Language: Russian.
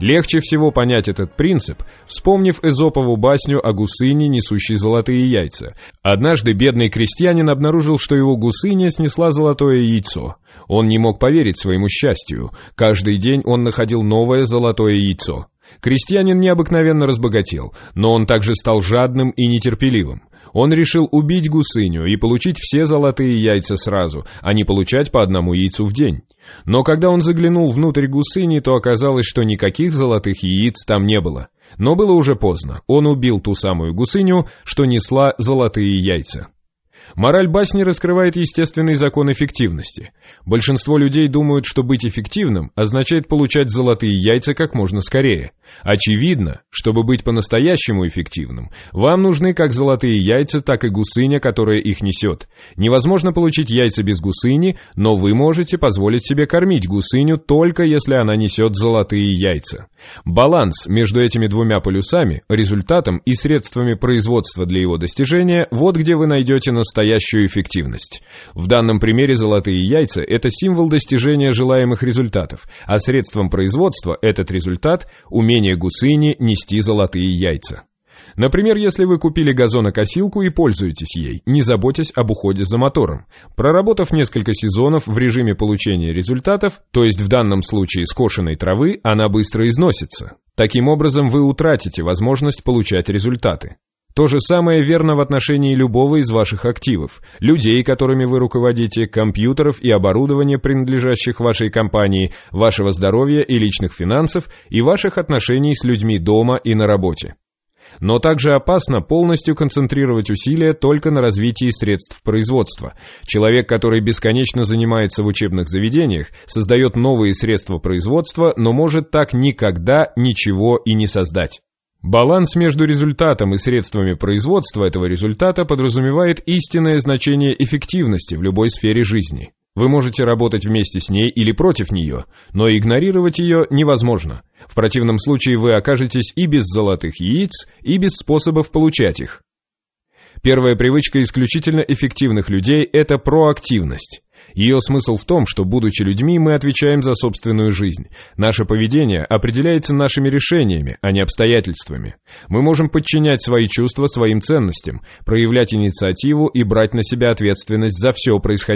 Легче всего понять этот принцип, вспомнив эзопову басню о гусыне, несущей золотые яйца. Однажды бедный крестьянин обнаружил, что его гусыня снесла золотое яйцо. Он не мог поверить своему счастью. Каждый день он находил новое золотое яйцо. Крестьянин необыкновенно разбогател, но он также стал жадным и нетерпеливым. Он решил убить гусыню и получить все золотые яйца сразу, а не получать по одному яйцу в день. Но когда он заглянул внутрь гусыни, то оказалось, что никаких золотых яиц там не было. Но было уже поздно. Он убил ту самую гусыню, что несла золотые яйца. Мораль басни раскрывает естественный закон эффективности. Большинство людей думают, что быть эффективным означает получать золотые яйца как можно скорее. Очевидно, чтобы быть по-настоящему эффективным, вам нужны как золотые яйца, так и гусыня, которая их несет. Невозможно получить яйца без гусыни, но вы можете позволить себе кормить гусыню только если она несет золотые яйца. Баланс между этими двумя полюсами, результатом и средствами производства для его достижения, вот где вы найдете настоящую эффективность. В данном примере золотые яйца – это символ достижения желаемых результатов, а средством производства этот результат – умение гусыни нести золотые яйца. Например, если вы купили газонокосилку и пользуетесь ей, не заботясь об уходе за мотором. Проработав несколько сезонов в режиме получения результатов, то есть в данном случае скошенной травы, она быстро износится. Таким образом, вы утратите возможность получать результаты. То же самое верно в отношении любого из ваших активов, людей, которыми вы руководите, компьютеров и оборудования, принадлежащих вашей компании, вашего здоровья и личных финансов и ваших отношений с людьми дома и на работе. Но также опасно полностью концентрировать усилия только на развитии средств производства. Человек, который бесконечно занимается в учебных заведениях, создает новые средства производства, но может так никогда ничего и не создать. Баланс между результатом и средствами производства этого результата подразумевает истинное значение эффективности в любой сфере жизни. Вы можете работать вместе с ней или против нее, но игнорировать ее невозможно. В противном случае вы окажетесь и без золотых яиц, и без способов получать их. Первая привычка исключительно эффективных людей – это проактивность. Ее смысл в том, что, будучи людьми, мы отвечаем за собственную жизнь. Наше поведение определяется нашими решениями, а не обстоятельствами. Мы можем подчинять свои чувства своим ценностям, проявлять инициативу и брать на себя ответственность за все происходящее